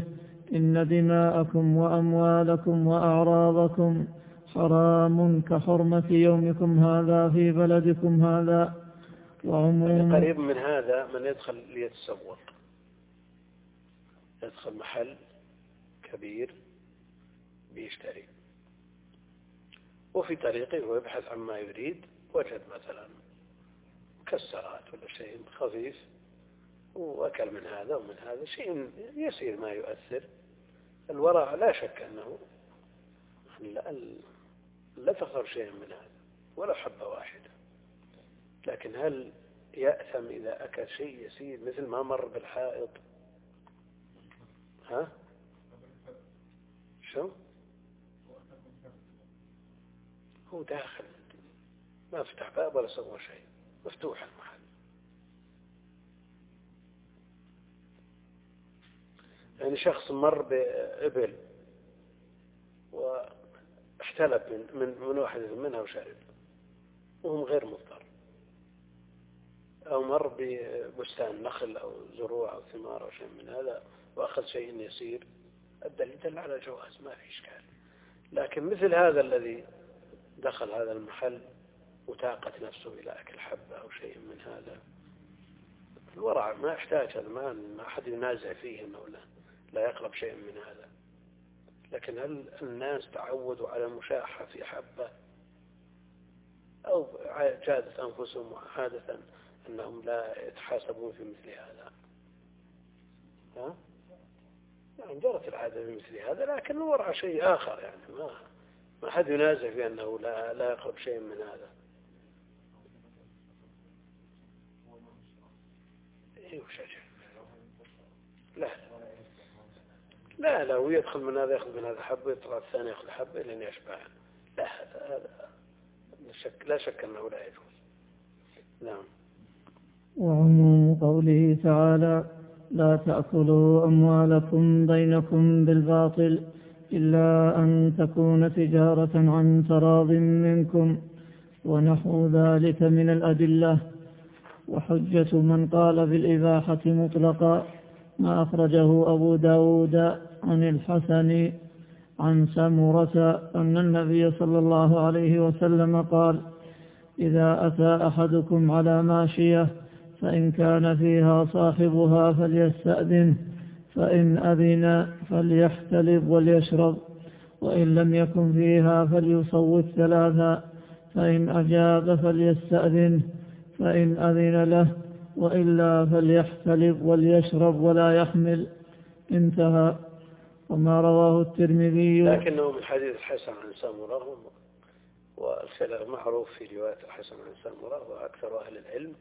B: إن دماءكم وأموالكم وأعراضكم حرام كحرمة يومكم هذا في بلدكم هذا. وعموم
A: قريب من هذا من يدخل ليتسوق. يدخل محل كبير بيشتري. وفي طريقه ويبحث عما يريد وجد مثلا مكسرات ولا شيء خفيف وأكل من هذا ومن هذا شيء يسير ما يؤثر. الورع لا شك أنه لا, لا تخسر شيء من هذا ولا حبة واحدة. لكن هل يأثم إذا أكل شيء يسير مثل ما مر بالحائط؟ ها؟ شو؟ هو داخل. ما فتح باب ولا سوى شيء. مفتوح المحل. يعني شخص مر بإبل واحتلب من, من, من واحد منها وشرب وهم غير مضطر. أو مر ببستان نخل أو زروع أو ثمار أو شيء من هذا وأخذ شيء يسير الدليل دل على جواز ما في إشكال. لكن مثل هذا الذي دخل هذا المحل وتاقت نفسه إلى أكل حبة أو شيء من هذا. الورع ما يحتاج هذا ما أحد ينازع فيه أنه لا, لا يقرب شيء من هذا. لكن هل الناس تعودوا على المشاحة في حبة؟ أو جادت أنفسهم عادة أنهم لا يتحاسبون في مثل هذا؟ ها؟ يعني جرت العادة في مثل هذا لكن وراء شيء آخر يعني ما ما حد ينازع في أنه لا, لا يقرب شيء من هذا. إيه لا. لا لا هو يدخل من هذا يأخذ من هذا حبة يطلع الثاني يأخذ حبة لين يشبع. لا هذا شك لا شك أنه لا يجوز نعم.
B: وعموم قوله تعالى لا تأكلوا أموالكم بينكم بالباطل إلا أن تكون تجارة عن تراض منكم ونحو ذلك من الأدلة. وحجة من قال بالإباحة مطلقا ما أخرجه أبو داود عن الحسن عن سمرة أن النبي صلى الله عليه وسلم قال إذا أتى أحدكم على ماشية فإن كان فيها صاحبها فليستأذن. فإن أذن فليحتلب وليشرب وإن لم يكن فيها فليصوت ثلاثا فإن أجاب فليستأذن فإن أذن له وإلا فليحتلب وليشرب ولا يحمل. انتهى. وما رواه الترمذي.
A: لكنه من حديث الحسن عن سامرة والخلاف معروف في رواية الحسن عن سامرة وأكثر أهل العلم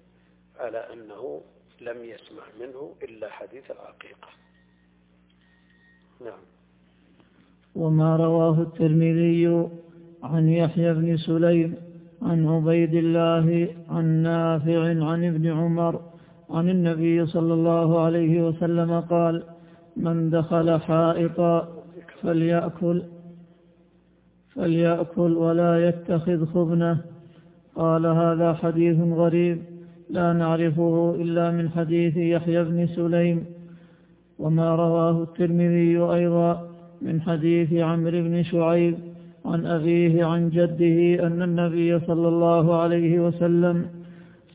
A: على أنه لم يسمع منه إلا حديث العقيقة. نعم.
B: وما رواه الترمذي عن يحيى بن سليم عن عبيد الله عن نافع عن ابن عمر عن النبي صلى الله عليه وسلم قال من دخل حائطا فليأكل فليأكل ولا يتخذ خبنة. قال هذا حديث غريب لا نعرفه إلا من حديث يحيى بن سليم وما رواه الترمذي أيضا من حديث عمرو بن شعيب عن أبيه عن جده أن النبي صلى الله عليه وسلم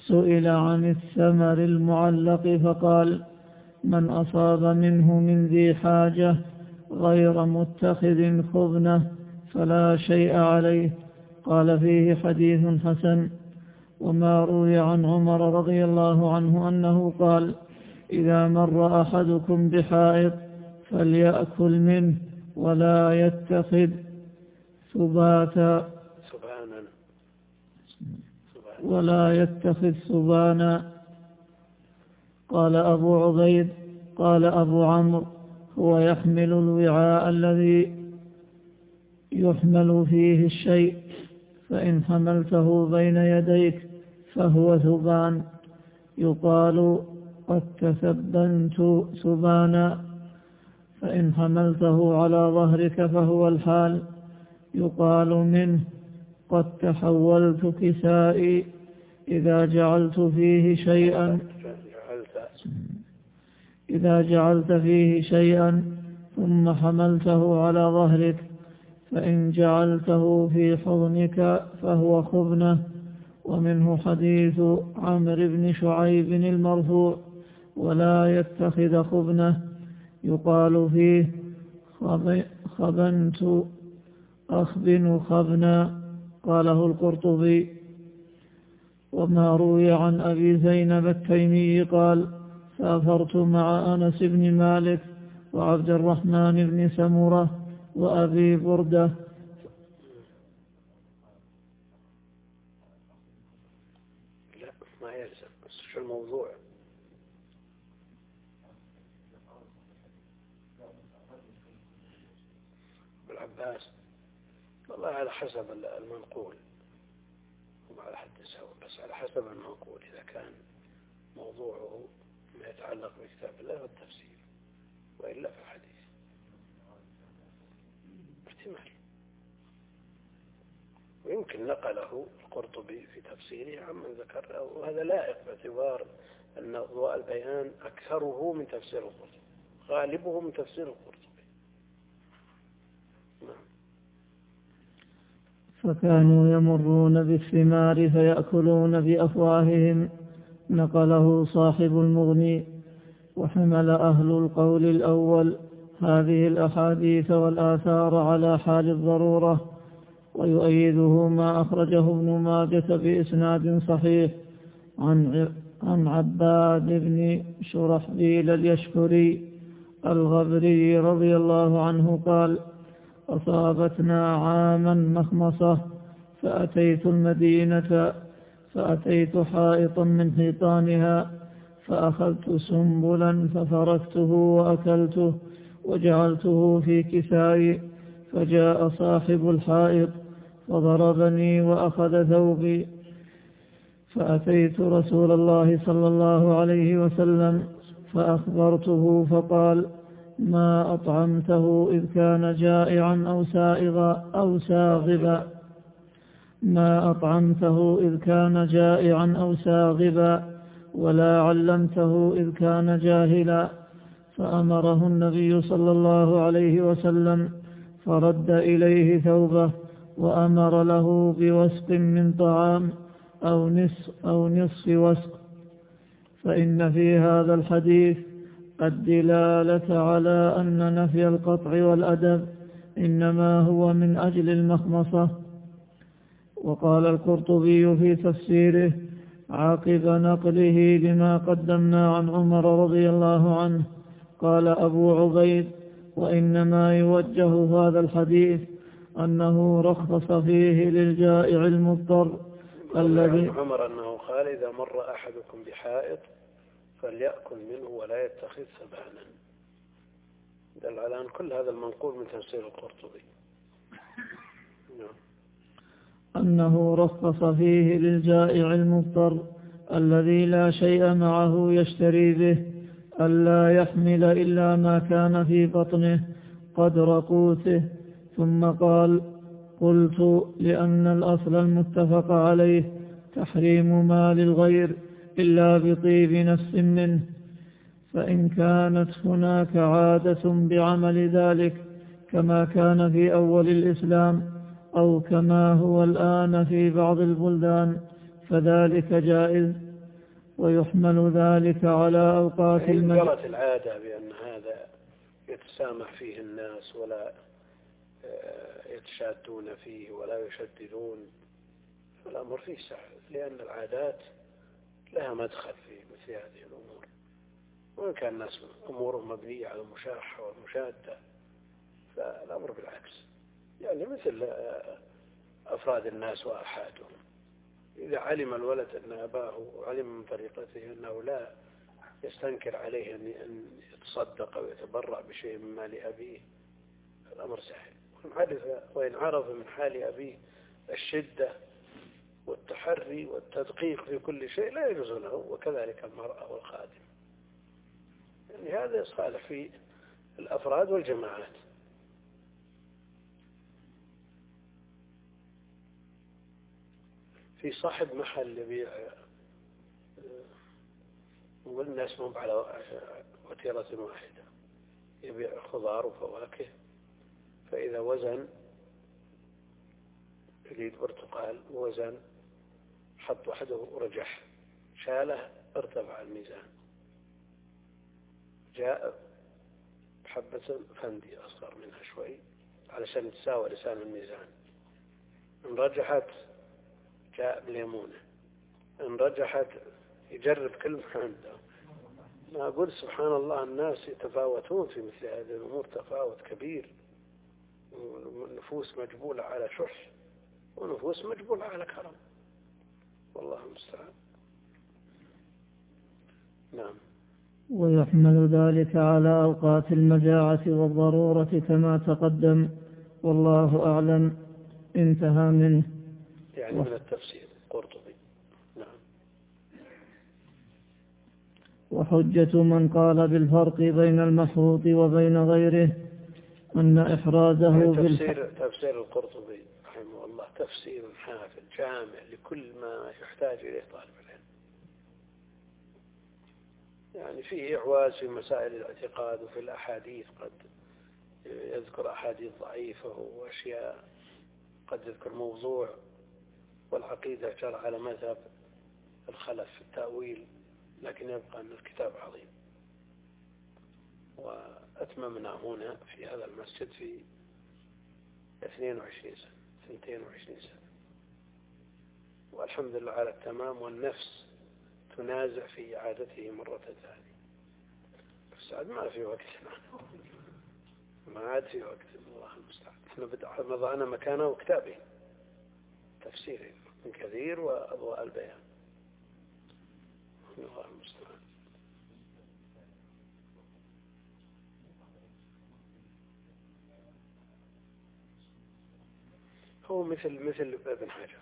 B: سئل عن الثمر المعلق فقال من أصاب منه من ذي حاجة غير متخذ خبنة فلا شيء عليه. قال فيه حديث حسن. وما روي عن عمر رضي الله عنه أنه قال إذا مر أحدكم بحائط فليأكل منه ولا يتخذ سباتا ولا يتخذ سبانا. قال أبو عبيد قال أبو عمرو هو يحمل الوعاء الذي يحمل فيه الشيء فإن حملته بين يديك فهو ثبان يقال قد تثبنت ثبانا فإن حملته على ظهرك فهو الحال. يقال منه قد تحولت كسائي إذا جعلت فيه شيئا. إذا جعلت فيه شيئا ثم حملته على ظهرك. فإن جعلته في حضنك فهو خبنة. ومنه حديث عمرو بن شعيب المرفوع. ولا يتخذ خبنة. يقال فيه خبنت أخبن خبنا قاله القرطبي. وما روي عن أبي زينب التيمي قال سافرت مع أنس بن مالك وعبد الرحمن بن سمرة وأبي بردة
A: لا ما يلزم بس شو الموضوع بالعباس والله على حسب المنقول. وعلى حد سوا بس على حسب المنقول. إذا كان موضوعه ما يتعلق بكتاب الله والتفسير وإلا فالحديث احتمال. ويمكن نقله القرطبي في تفسيره عمن ذكر وهذا لائق باعتبار أن أضواء البيان أكثره من تفسير القرطبي غالبه من تفسير القرطبي نعم
B: فكانوا يمرون بالثمار فيأكلون بأفواههم. نقله صاحب المغني وحمل أهل القول الأول. هذه الأحاديث والآثار على حال الضرورة. ويؤيده ما أخرجه ابن ماجة بإسناد صحيح. عن عن عباد بن شرحبيل اليشكري الغبري رضي الله عنه قال أصابتنا عاما مخمصة فأتيت المدينة فأتيت حائطا من حيطانها فأخذت سنبلا ففركته وأكلته وجعلته في كسائي فجاء صاحب الحائط فضربني وأخذ ثوبي. فأتيت رسول الله صلى الله عليه وسلم فأخبرته فقال ما أطعمته إذ كان جائعا أو سائغا أو ساغبا. ما أطعمته إذ كان جائعا أو ساغبا. ولا علمته إذ كان جاهلا. فأمره النبي صلى الله عليه وسلم فرد إليه ثوبه وأمر له بوسق من طعام أو نصف, أو نصف وسق. فإن في هذا الحديث الدلالة على أن نفي القطع والأدب إنما هو من أجل المخمصة. وقال القرطبي في تفسيره عقب نقله لما قدمنا عن عمر رضي الله عنه. قال أبو عبيد وإنما يوجه هذا الحديث أنه رخص فيه للجائع المضطر
A: الذي عمر أنه قال إذا مر أحدكم بحائط فليأكل منه ولا يتخذ سبانا. دل على أن كل هذا المنقول من تفسير القرطبي.
B: نعم. أنه رخص فيه للجائع المضطر الذي لا شيء معه يشتري به ألا يحمل إلا ما كان في بطنه قدر قوته. ثم قال قلت لأن الأصل المتفق عليه تحريم مال الغير. إلا بطيب نفس منه فإن كانت هناك عادة بعمل ذلك كما كان في أول الإسلام أو كما هو الآن في بعض البلدان فذلك جائز ويحمل ذلك على أوقات
A: المجلس العادة بأن هذا يتسامح فيه الناس ولا آه، يتشادون فيه ولا يشددون الأمر فيه سهل لأن العادات لها مدخل في مثل هذه الأمور. وإن كان الناس أمورهم مبنية على المشاحة والمشادة فالأمر بالعكس. يعني مثل آه، أفراد الناس وأحادهم إذا علم الولد أن أباه علم من طريقته أنه لا يستنكر عليه أن يتصدق أو يتبرع بشيء من مال أبيه الأمر سهل. وإن عرف من حال أبيه الشدة والتحري والتدقيق في كل شيء لا يجوز له وكذلك المرأة والخادم. يعني هذا يصالح في الأفراد والجماعات. في صاحب محل يبيع والناس مو على وتيرة واحدة يبيع خضار وفواكه فإذا وزن يريد برتقال وزن حط وحده ورجح. شاله ارتفع الميزان. جاء حبة فندي أصغر منها شوي علشان تساوي لسان الميزان. إن رجحت جاء بليمونة. إن رجحت يجرب كل ما عنده. ما أقول سبحان الله الناس يتفاوتون في مثل هذه الأمور تفاوت كبير. ونفوس مجبولة على شح ونفوس مجبولة على كرم. والله المستعان. نعم.
B: ويحمل ذلك على أوقات المجاعة والضرورة كما تقدم والله أعلم. انتهى منه.
A: يعني من التفسير قرطبي. نعم.
B: وحجة من قال بالفرق بين المحروط وبين غيره أن إحرازه
A: تفسير, تفسير القرطبي. رحمه الله تفسير حافل جامع لكل ما يحتاج إليه طالب العلم. يعني فيه إعواز في مسائل الاعتقاد وفي الأحاديث قد يذكر أحاديث ضعيفة وأشياء قد يذكر موضوع والعقيدة جرى على مذهب الخلف في التأويل لكن يبقى أن الكتاب عظيم. وأتممنا هنا في هذا المسجد في 22 سنة. اثنتين وعشرين سنة. والحمد لله على التمام والنفس تنازع في إعادته مرة ثانية. بس عاد ما في وقت. ما عاد في وقت. الله المستعان. إحنا وضعنا مكانه كتابين تفسيرين من كثير وأضواء البيان. الله المستعان. هو مثل مثل ابن حجر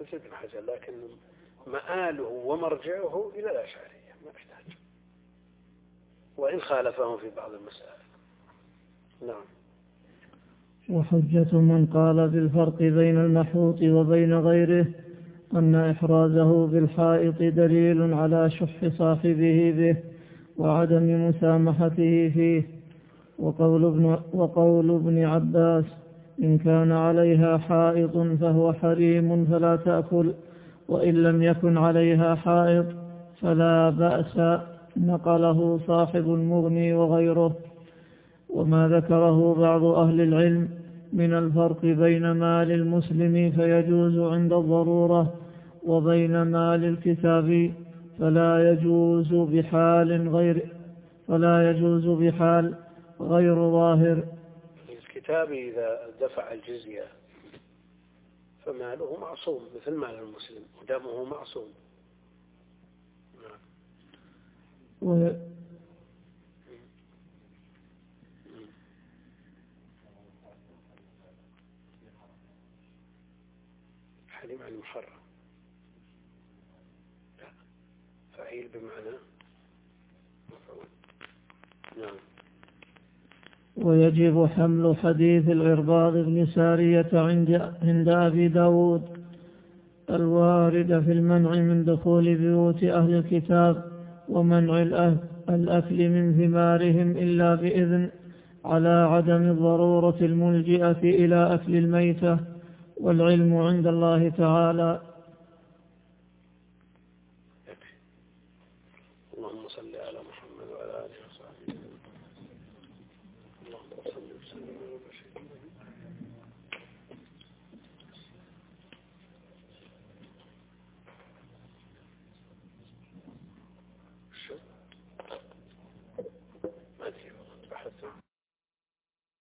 A: مثل ابن حجر لكن مآله ومرجعه إلى الأشعرية ما يحتاج. وإن خالفهم في بعض المسائل. نعم.
B: وحجة من قال بالفرق بين المحوط وبين غيره أن إحرازه بالحائط دليل على شح صاحبه به وعدم مسامحته فيه. وقول ابن, وقول ابن عباس إن كان عليها حائط فهو حريم فلا تأكل وإن لم يكن عليها حائط فلا بأس نقله صاحب المغني وغيره. وما ذكره بعض أهل العلم من الفرق بين مال المسلم فيجوز عند الضرورة وبين مال الكتاب فلا يجوز بحال غير فلا يجوز بحال غير ظاهر.
A: الكتاب إذا دفع الجزية فماله معصوم مثل مال المسلم ودمه معصوم. نعم. و... حليم عن المحرم. لا فعيل بمعنى مفعول. نعم.
B: ويجب حمل حديث العرباض بن سارية عند, عند أبي داود الوارد في المنع من دخول بيوت أهل الكتاب ومنع الأكل من ثمارهم إلا بإذن على عدم الضرورة الملجئة إلى أكل الميتة والعلم عند الله تعالى.